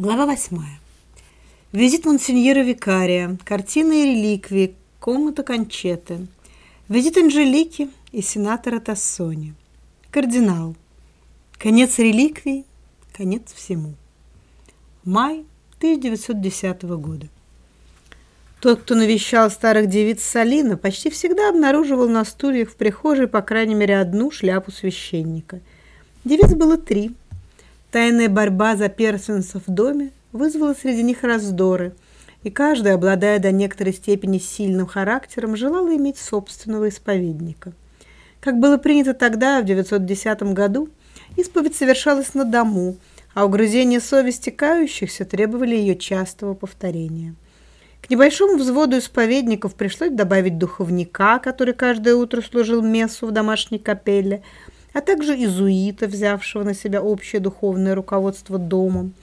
Глава восьмая. Визит монсеньора Викария, картины и реликвии, комната Кончеты, визит Анжелики и сенатора Тассони, кардинал, конец реликвий, конец всему. Май 1910 года. Тот, кто навещал старых девиц Салина, почти всегда обнаруживал на стульях в прихожей по крайней мере одну шляпу священника. Девиц было три – Тайная борьба за первенство в доме вызвала среди них раздоры, и каждая, обладая до некоторой степени сильным характером, желала иметь собственного исповедника. Как было принято тогда, в 910 году, исповедь совершалась на дому, а угрызения совести кающихся требовали ее частого повторения. К небольшому взводу исповедников пришлось добавить духовника, который каждое утро служил мессу в домашней капелле, а также изуита, взявшего на себя общее духовное руководство домом,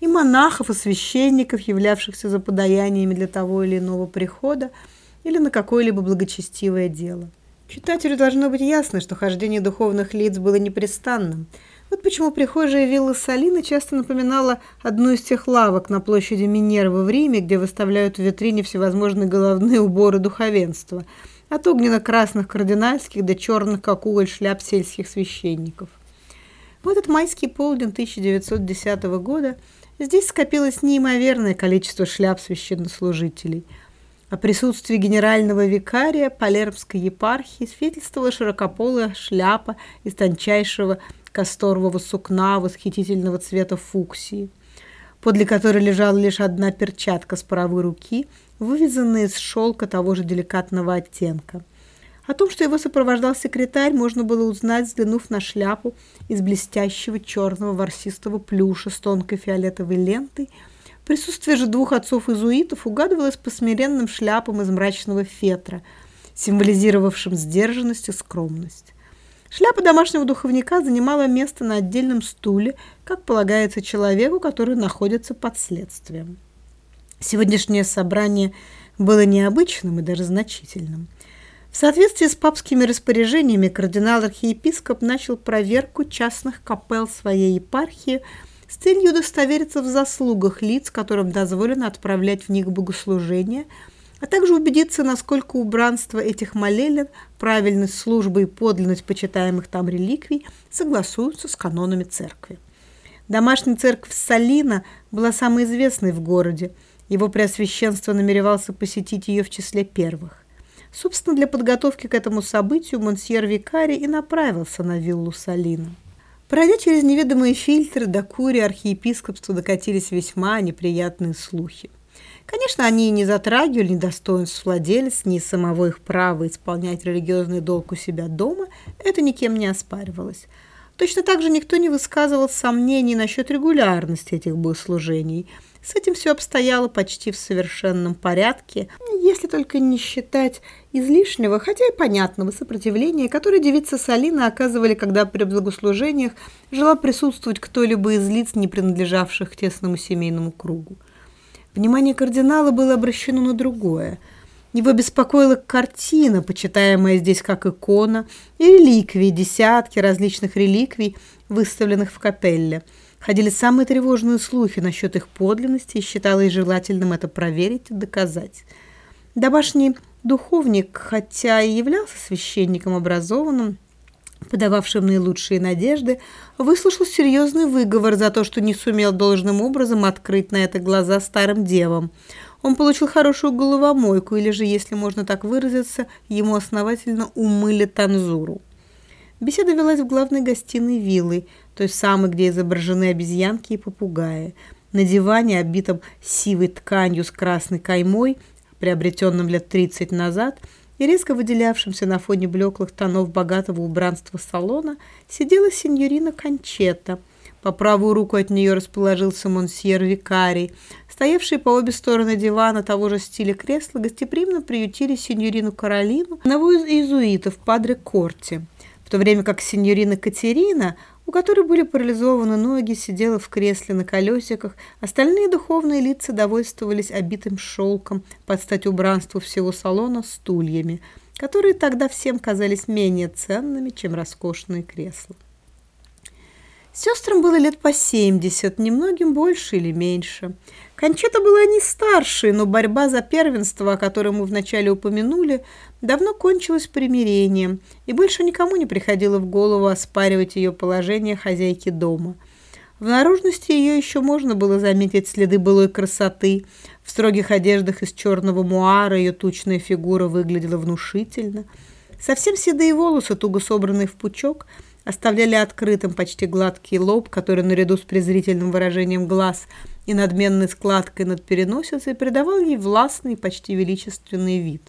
и монахов и священников, являвшихся за подаяниями для того или иного прихода или на какое-либо благочестивое дело. Читателю должно быть ясно, что хождение духовных лиц было непрестанным. Вот почему прихожая вилла Салина часто напоминала одну из тех лавок на площади Минервы в Риме, где выставляют в витрине всевозможные головные уборы духовенства – от огненно-красных кардинальских до черных, как уголь, шляп сельских священников. В этот майский полдень 1910 года здесь скопилось неимоверное количество шляп священнослужителей. О присутствии генерального викария Палермской епархии свидетельствовала широкополая шляпа из тончайшего касторового сукна восхитительного цвета фуксии, подле которой лежала лишь одна перчатка с правой руки – вывязанные из шелка того же деликатного оттенка. О том, что его сопровождал секретарь, можно было узнать, взглянув на шляпу из блестящего черного ворсистого плюша с тонкой фиолетовой лентой. Присутствие же двух отцов-изуитов угадывалось по смиренным шляпам из мрачного фетра, символизировавшим сдержанность и скромность. Шляпа домашнего духовника занимала место на отдельном стуле, как полагается человеку, который находится под следствием. Сегодняшнее собрание было необычным и даже значительным. В соответствии с папскими распоряжениями кардинал-архиепископ начал проверку частных капел своей епархии с целью удостовериться в заслугах лиц, которым дозволено отправлять в них богослужения, а также убедиться, насколько убранство этих молелин, правильность службы и подлинность почитаемых там реликвий согласуются с канонами церкви. Домашняя церковь Салина была самой известной в городе – его Преосвященство намеревался посетить ее в числе первых. Собственно, для подготовки к этому событию монсьер Викари и направился на виллу Салина. Пройдя через неведомые фильтры, до Кури архиепископства докатились весьма неприятные слухи. Конечно, они не затрагивали ни достоинств владельца, ни самого их права исполнять религиозный долг у себя дома, это никем не оспаривалось. Точно так же никто не высказывал сомнений насчет регулярности этих богослужений – с этим все обстояло почти в совершенном порядке, если только не считать излишнего, хотя и понятного сопротивления, которое девица Салина оказывали, когда при благослужениях жила присутствовать кто-либо из лиц, не принадлежавших к тесному семейному кругу. Внимание кардинала было обращено на другое. Его беспокоила картина, почитаемая здесь как икона, и реликвии, десятки различных реликвий, выставленных в капелле – Ходили самые тревожные слухи насчет их подлинности, и считалось желательным это проверить и доказать. Домашний духовник, хотя и являлся священником образованным, подававшим наилучшие надежды, выслушал серьезный выговор за то, что не сумел должным образом открыть на это глаза старым девам. Он получил хорошую головомойку, или же, если можно так выразиться, ему основательно умыли танзуру. Беседа велась в главной гостиной виллы, той самой, где изображены обезьянки и попугаи. На диване, обитом сивой тканью с красной каймой, приобретенным лет 30 назад, и резко выделявшимся на фоне блеклых тонов богатого убранства салона, сидела сеньорина Кончета. По правую руку от нее расположился монсьер Викарий. Стоявшие по обе стороны дивана того же стиля кресла гостеприимно приютили сеньорину Каролину, одного из иезуитов, падре Корти то время как сеньорина Катерина, у которой были парализованы ноги, сидела в кресле на колесиках, остальные духовные лица довольствовались обитым шелком под стать убранству всего салона стульями, которые тогда всем казались менее ценными, чем роскошные кресла. Сестрам было лет по 70, немногим больше или меньше. Кончета была не старшей, но борьба за первенство, о которой мы вначале упомянули, давно кончилась примирением, и больше никому не приходило в голову оспаривать ее положение хозяйки дома. В наружности ее еще можно было заметить следы былой красоты. В строгих одеждах из черного муара ее тучная фигура выглядела внушительно. Совсем седые волосы, туго собранные в пучок – оставляли открытым почти гладкий лоб, который наряду с презрительным выражением глаз и надменной складкой над переносицей придавал ей властный, почти величественный вид.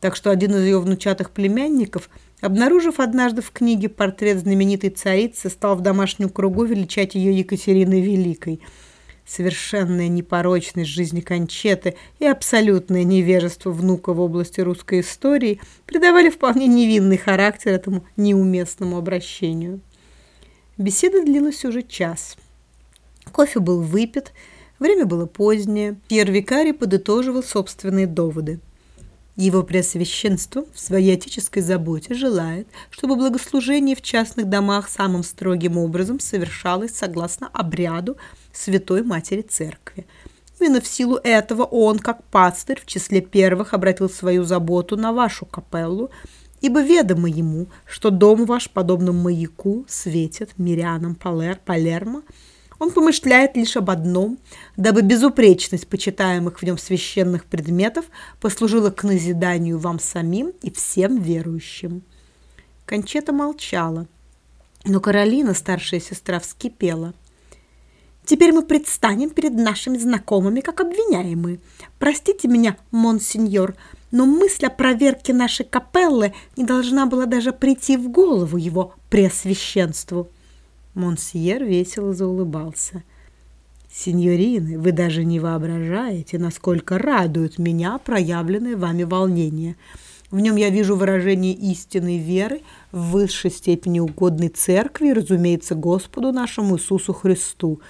Так что один из ее внучатых племянников, обнаружив однажды в книге портрет знаменитой царицы, стал в домашнем кругу величать ее Екатериной Великой – совершенная непорочность жизни Кончеты и абсолютное невежество внука в области русской истории придавали вполне невинный характер этому неуместному обращению. Беседа длилась уже час. Кофе был выпит, время было позднее. Пьер Викари подытоживал собственные доводы. Его Преосвященство в своей отеческой заботе желает, чтобы благослужение в частных домах самым строгим образом совершалось согласно обряду Святой Матери Церкви. Именно в силу этого он, как пастырь, в числе первых обратил свою заботу на вашу капеллу, ибо ведомо ему, что дом ваш, подобно маяку, светит мирянам Палер, Палермо, он помышляет лишь об одном, дабы безупречность почитаемых в нем священных предметов послужила к назиданию вам самим и всем верующим. Кончета молчала, но Каролина, старшая сестра, вскипела. «Теперь мы предстанем перед нашими знакомыми как обвиняемые. Простите меня, монсеньор, но мысль о проверке нашей капеллы не должна была даже прийти в голову его преосвященству». Монсьер весело заулыбался. «Синьорины, вы даже не воображаете, насколько радует меня проявленное вами волнение. В нем я вижу выражение истинной веры в высшей степени угодной церкви разумеется, Господу нашему Иисусу Христу.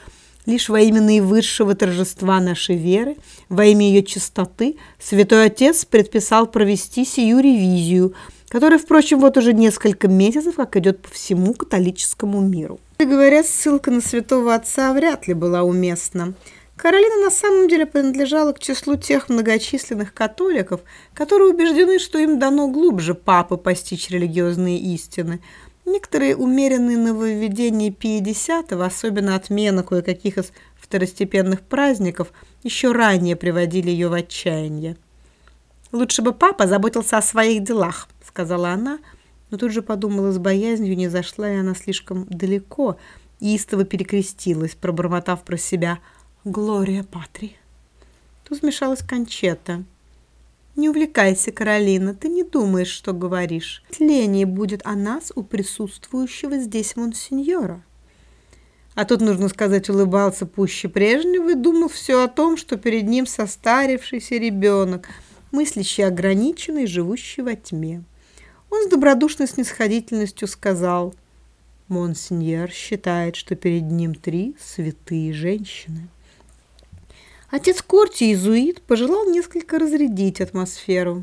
Лишь во имя наивысшего торжества нашей веры, во имя ее чистоты, Святой Отец предписал провести сию ревизию – который, впрочем, вот уже несколько месяцев как идет по всему католическому миру. И говоря, ссылка на святого отца вряд ли была уместна. Каролина на самом деле принадлежала к числу тех многочисленных католиков, которые убеждены, что им дано глубже папы постичь религиозные истины. Некоторые умеренные нововведения Пия X, особенно отмена кое-каких из второстепенных праздников, еще ранее приводили ее в отчаяние. Лучше бы папа заботился о своих делах, сказала она, но тут же подумала с боязнью, не зашла ли она слишком далеко, и истово перекрестилась, пробормотав про себя «Глория Патри». Тут смешалась Кончета. «Не увлекайся, Каролина, ты не думаешь, что говоришь. Тление будет о нас у присутствующего здесь монсеньора». А тут, нужно сказать, улыбался пуще прежнего и думал все о том, что перед ним состарившийся ребенок, мыслящий ограниченный, живущий во тьме. Он с добродушной снисходительностью сказал, «Монсеньер считает, что перед ним три святые женщины». Отец Корти, иезуит, пожелал несколько разрядить атмосферу.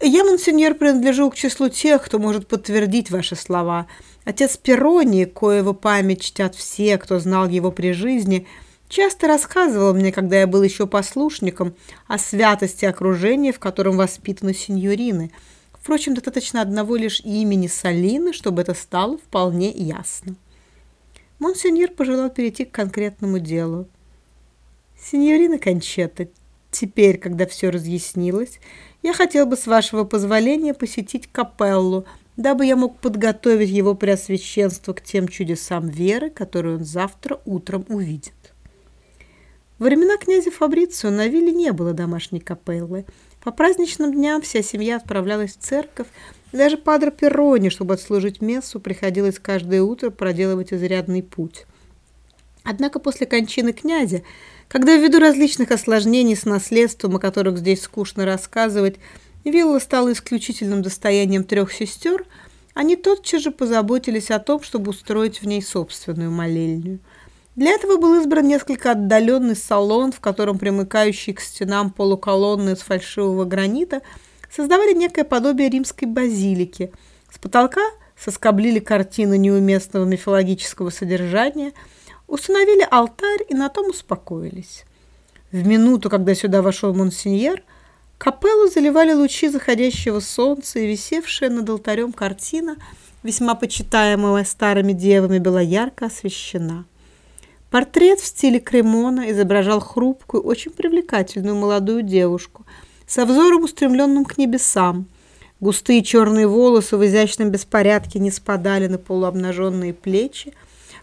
«Я, монсеньор, принадлежу к числу тех, кто может подтвердить ваши слова. Отец Перони, коего память чтят все, кто знал его при жизни, часто рассказывал мне, когда я был еще послушником, о святости окружения, в котором воспитаны сеньорины – Впрочем, достаточно одного лишь имени Салины, чтобы это стало вполне ясно. Монсеньор пожелал перейти к конкретному делу. «Синьорина Кончета, теперь, когда все разъяснилось, я хотел бы, с вашего позволения, посетить капеллу, дабы я мог подготовить его преосвященство к тем чудесам веры, которые он завтра утром увидит». Во времена князя Фабрицио на вилле не было домашней капеллы – по праздничным дням вся семья отправлялась в церковь, даже Падре Перрони, чтобы отслужить мессу, приходилось каждое утро проделывать изрядный путь. Однако после кончины князя, когда ввиду различных осложнений с наследством, о которых здесь скучно рассказывать, вилла стала исключительным достоянием трех сестер, они тотчас же позаботились о том, чтобы устроить в ней собственную молельню – для этого был избран несколько отдаленный салон, в котором примыкающие к стенам полуколонны из фальшивого гранита создавали некое подобие римской базилики. С потолка соскоблили картину неуместного мифологического содержания, установили алтарь и на том успокоились. В минуту, когда сюда вошел монсеньер, капеллу заливали лучи заходящего солнца, и висевшая над алтарем картина, весьма почитаемая старыми девами, была ярко освещена. Портрет в стиле Кремона изображал хрупкую, очень привлекательную молодую девушку со взором устремленным к небесам. Густые черные волосы в изящном беспорядке не спадали на полуобнаженные плечи.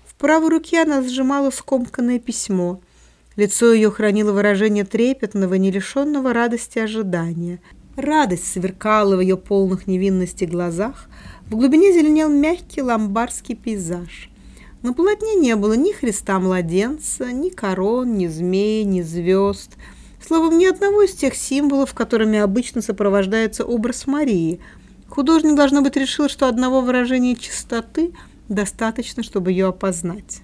В правой руке она сжимала скомканное письмо – Лицо ее хранило выражение трепетного, не лишенного радости ожидания. Радость сверкала в ее полных невинности глазах. В глубине зеленел мягкий ломбарский пейзаж. На полотне не было ни Христа-младенца, ни корон, ни змей, ни звезд. Словом, ни одного из тех символов, которыми обычно сопровождается образ Марии. Художник, должно быть, решил, что одного выражения чистоты достаточно, чтобы ее опознать.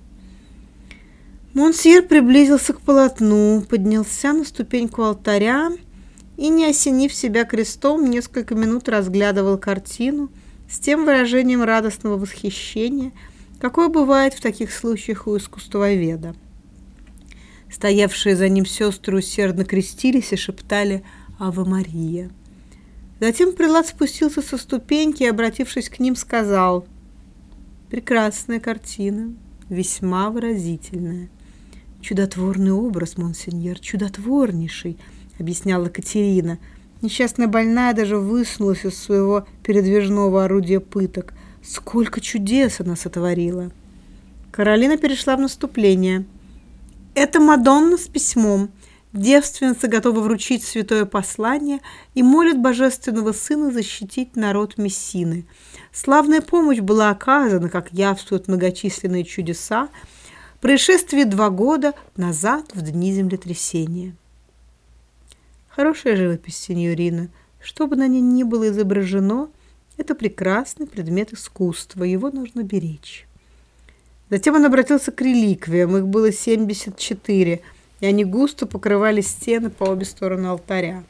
Монсьер приблизился к полотну, поднялся на ступеньку алтаря и, не осенив себя крестом, несколько минут разглядывал картину с тем выражением радостного восхищения, какое бывает в таких случаях у искусствоведа. Стоявшие за ним сестры усердно крестились и шептали «Ава Мария». Затем прилад спустился со ступеньки и, обратившись к ним, сказал «Прекрасная картина, весьма выразительная». «Чудотворный образ, монсеньер, чудотворнейший», — объясняла Катерина. Несчастная больная даже высунулась из своего передвижного орудия пыток. Сколько чудес она сотворила! Каролина перешла в наступление. «Это Мадонна с письмом. Девственница готова вручить святое послание и молит Божественного Сына защитить народ Мессины. Славная помощь была оказана, как явствуют многочисленные чудеса, Происшествие два года назад в дни землетрясения. Хорошая живопись, сеньорина. Что бы на ней ни было изображено, это прекрасный предмет искусства, его нужно беречь. Затем он обратился к реликвиям, их было 74, и они густо покрывали стены по обе стороны алтаря.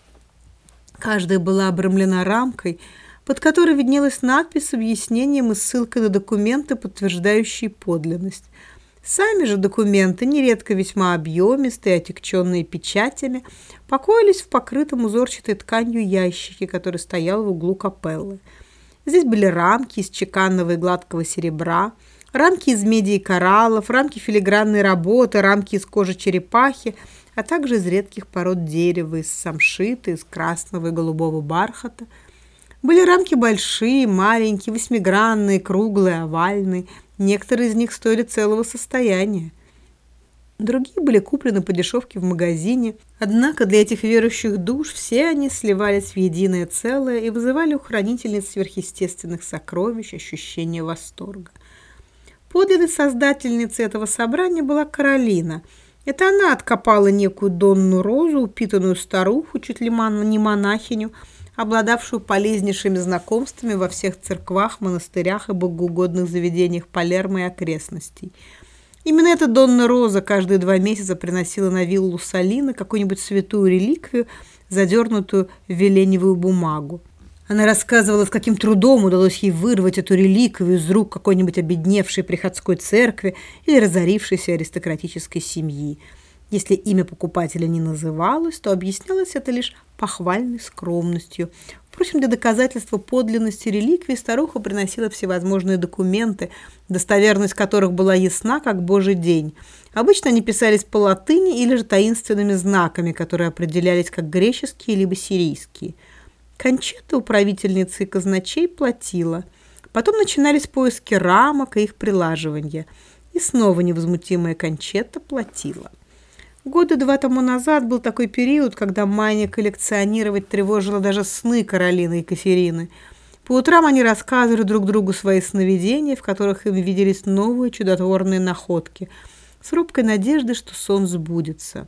Каждая была обрамлена рамкой, под которой виднелась надпись с объяснением и ссылкой на документы, подтверждающие подлинность – Сами же документы, нередко весьма объемистые, отягченные печатями, покоились в покрытом узорчатой тканью ящике, который стоял в углу капеллы. Здесь были рамки из чеканного и гладкого серебра, рамки из меди и кораллов, рамки филигранной работы, рамки из кожи черепахи, а также из редких пород дерева, из самшита, из красного и голубого бархата. Были рамки большие, маленькие, восьмигранные, круглые, овальные – Некоторые из них стоили целого состояния. Другие были куплены по дешевке в магазине, однако для этих верующих душ все они сливались в единое целое и вызывали у хранительниц сверхъестественных сокровищ ощущение восторга. Подлинной создательницей этого собрания была Каролина. Это она откопала некую Донну Розу, упитанную старуху, чуть ли не монахиню, обладавшую полезнейшими знакомствами во всех церквах, монастырях и богоугодных заведениях Палермо и окрестностей. Именно эта Донна Роза каждые два месяца приносила на виллу Салина какую-нибудь святую реликвию, задернутую в веленевую бумагу. Она рассказывала, с каким трудом удалось ей вырвать эту реликвию из рук какой-нибудь обедневшей приходской церкви или разорившейся аристократической семьи. Если имя покупателя не называлось, то объяснялось это лишь похвальной скромностью. Впрочем, для доказательства подлинности реликвии старуха приносила всевозможные документы, достоверность которых была ясна, как божий день. Обычно они писались по латыни или же таинственными знаками, которые определялись как греческие либо сирийские. Кончета управительницы и казначей платила. Потом начинались поиски рамок и их прилаживания. И снова невозмутимая Кончета платила. Года два тому назад был такой период, когда мания коллекционировать тревожила даже сны Каролины и Катерины. По утрам они рассказывали друг другу свои сновидения, в которых им виделись новые чудотворные находки, с робкой надеждой, что сон сбудется.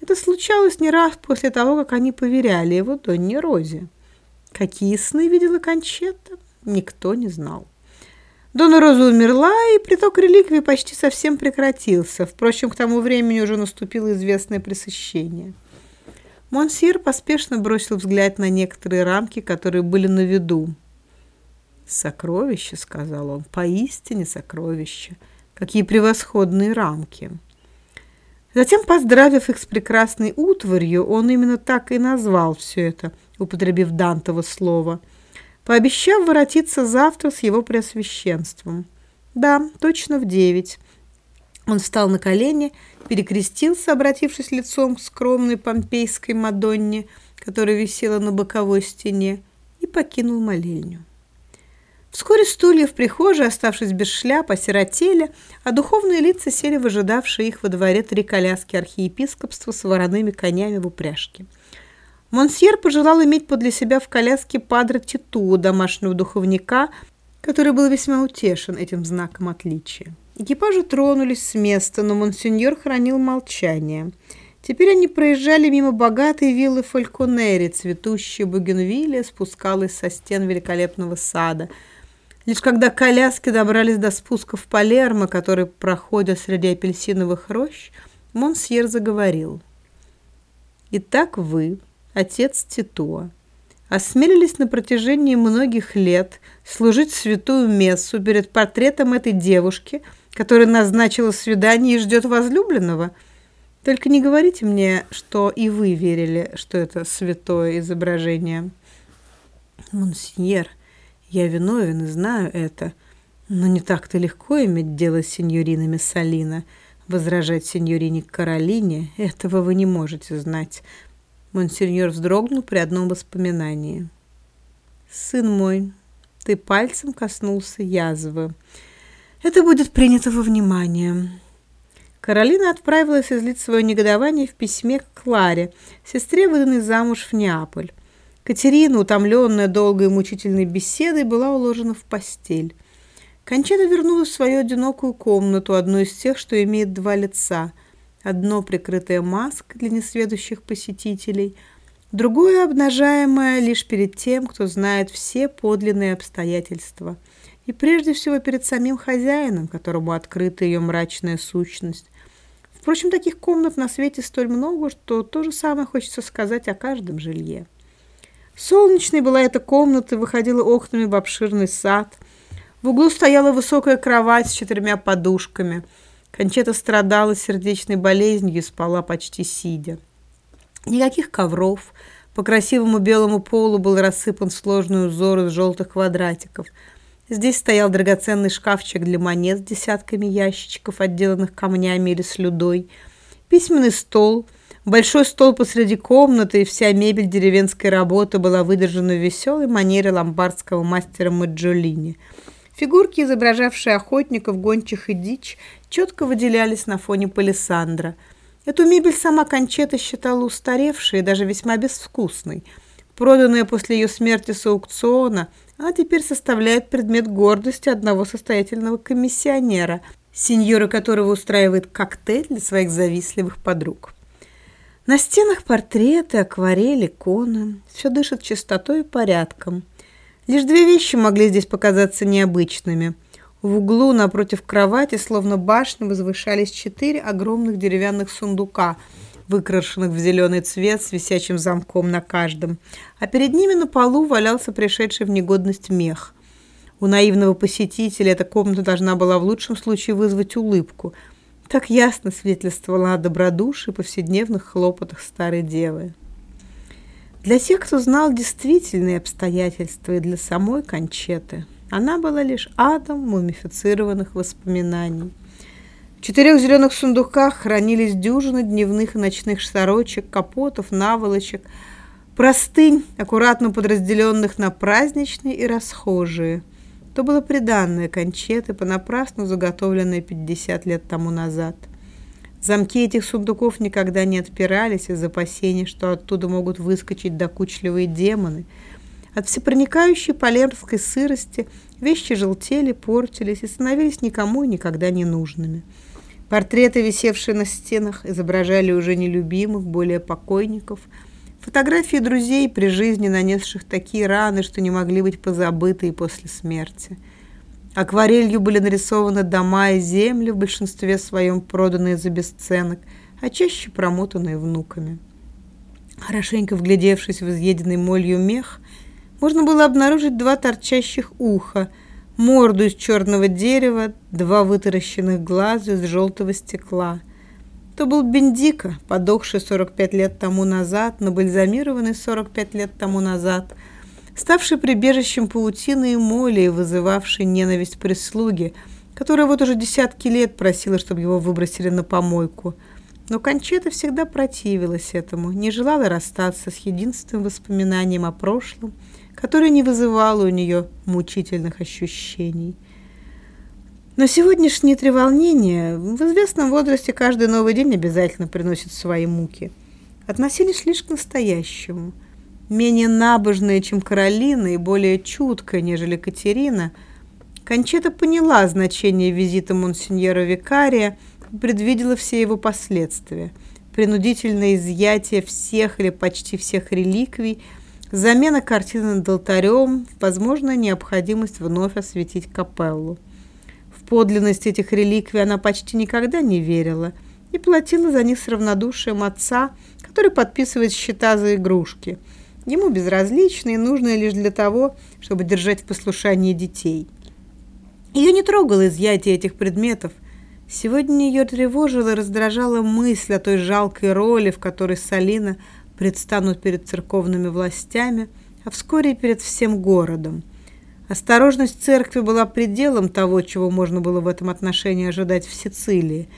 Это случалось не раз после того, как они поверяли его Донне Розе. Какие сны видела Кончета, никто не знал. Дона Роза умерла, и приток реликвий почти совсем прекратился. Впрочем, к тому времени уже наступило известное пресыщение. Монсьер поспешно бросил взгляд на некоторые рамки, которые были на виду. «Сокровище», — сказал он, — «поистине сокровище. Какие превосходные рамки!» Затем, поздравив их с прекрасной утварью, он именно так и назвал все это, употребив Дантово слово, пообещав воротиться завтра с его преосвященством. Да, точно в девять. Он встал на колени, перекрестился, обратившись лицом к скромной помпейской Мадонне, которая висела на боковой стене, и покинул молельню. Вскоре стулья в прихожей, оставшись без шляп, осиротели, а духовные лица сели в ожидавшие их во дворе три коляски архиепископства с вороными конями в упряжке. Монсьер пожелал иметь подле себя в коляске падре Титу, домашнего духовника, который был весьма утешен этим знаком отличия. Экипажи тронулись с места, но монсеньор хранил молчание. Теперь они проезжали мимо богатой виллы Фальконери, цветущая бугенвилля спускалась со стен великолепного сада – Лишь когда коляски добрались до спуска в Палермо, который проходит среди апельсиновых рощ, Монсьер заговорил. «Итак вы, отец Титуа, осмелились на протяжении многих лет служить святую мессу перед портретом этой девушки, которая назначила свидание и ждет возлюбленного. Только не говорите мне, что и вы верили, что это святое изображение». «Монсьер», я виновен и знаю это. Но не так-то легко иметь дело с сеньоринами Салина. Возражать сеньорине Каролине этого вы не можете знать. Монсеньор вздрогнул при одном воспоминании. «Сын мой, ты пальцем коснулся язвы. Это будет принято во внимание». Каролина отправилась излить свое негодование в письме к Кларе, сестре, выданной замуж в Неаполь. Катерина, утомленная долгой и мучительной беседой, была уложена в постель. Кончета вернулась в свою одинокую комнату, одну из тех, что имеет два лица. Одно прикрытое маской для несведущих посетителей, другое обнажаемое лишь перед тем, кто знает все подлинные обстоятельства. И прежде всего перед самим хозяином, которому открыта ее мрачная сущность. Впрочем, таких комнат на свете столь много, что то же самое хочется сказать о каждом жилье. Солнечной была эта комната, выходила окнами в обширный сад. В углу стояла высокая кровать с четырьмя подушками. Кончета страдала сердечной болезнью и спала почти сидя. Никаких ковров. По красивому белому полу был рассыпан сложный узор из желтых квадратиков. Здесь стоял драгоценный шкафчик для монет с десятками ящичков, отделанных камнями или слюдой, письменный стол — Большой стол посреди комнаты и вся мебель деревенской работы была выдержана в веселой манере ломбардского мастера Маджолини. Фигурки, изображавшие охотников, гончих и дичь, четко выделялись на фоне палисандра. Эту мебель сама Кончета считала устаревшей и даже весьма безвкусной. Проданная после ее смерти с аукциона, она теперь составляет предмет гордости одного состоятельного комиссионера, сеньора которого устраивает коктейль для своих завистливых подруг. На стенах портреты, акварели, иконы. Все дышит чистотой и порядком. Лишь две вещи могли здесь показаться необычными. В углу напротив кровати, словно башни, возвышались четыре огромных деревянных сундука, выкрашенных в зеленый цвет с висячим замком на каждом. А перед ними на полу валялся пришедший в негодность мех. У наивного посетителя эта комната должна была в лучшем случае вызвать улыбку – так ясно свидетельствовала о добродушии и повседневных хлопотах старой девы. Для тех, кто знал действительные обстоятельства, и для самой Кончеты, она была лишь адом мумифицированных воспоминаний. В четырех зеленых сундуках хранились дюжины дневных и ночных сорочек, капотов, наволочек, простынь, аккуратно подразделенных на праздничные и расхожие – то было приданное кончеты, понапрасну заготовленное 50 лет тому назад. Замки этих сундуков никогда не отпирались из опасения, что оттуда могут выскочить докучливые демоны. От всепроникающей полерской сырости вещи желтели, портились и становились никому никогда не нужными. Портреты, висевшие на стенах, изображали уже нелюбимых, более покойников – Фотографии друзей при жизни, нанесших такие раны, что не могли быть позабыты и после смерти. Акварелью были нарисованы дома и земли, в большинстве своем проданные за бесценок, а чаще промотанные внуками. Хорошенько вглядевшись в изъеденный молью мех, можно было обнаружить два торчащих уха, морду из черного дерева, два вытаращенных глаза из желтого стекла. То был Бендика, подохший 45 лет тому назад, но бальзамированный 45 лет тому назад, ставший прибежищем паутины и моли и вызывавший ненависть прислуги, которая вот уже десятки лет просила, чтобы его выбросили на помойку – но Кончета всегда противилась этому, не желала расстаться с единственным воспоминанием о прошлом, которое не вызывало у нее мучительных ощущений. Но сегодняшние треволнения, в известном возрасте каждый новый день обязательно приносит свои муки, относились лишь к настоящему. Менее набожная, чем Каролина, и более чуткая, нежели Катерина, Кончета поняла значение визита монсеньора Викария – предвидела все его последствия. Принудительное изъятие всех или почти всех реликвий, замена картины над алтарем, возможная необходимость вновь осветить капеллу. В подлинность этих реликвий она почти никогда не верила и платила за них с равнодушием отца, который подписывает счета за игрушки. Ему безразличны и нужны лишь для того, чтобы держать в послушании детей. Ее не трогало изъятие этих предметов – Сегодня ее тревожила и раздражала мысль о той жалкой роли, в которой Салина предстанут перед церковными властями, а вскоре и перед всем городом. Осторожность церкви была пределом того, чего можно было в этом отношении ожидать в Сицилии,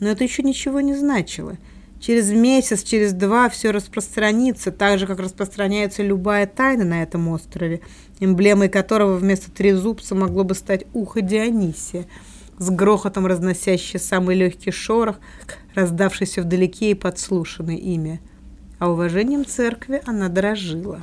но это еще ничего не значило. Через месяц, через два все распространится, так же, как распространяется любая тайна на этом острове, эмблемой которого вместо трезубца могло бы стать ухо Дионисия – с грохотом разносящий самый легкий шорох, раздавшийся вдалеке и подслушанный ими. А уважением церкви она дорожила.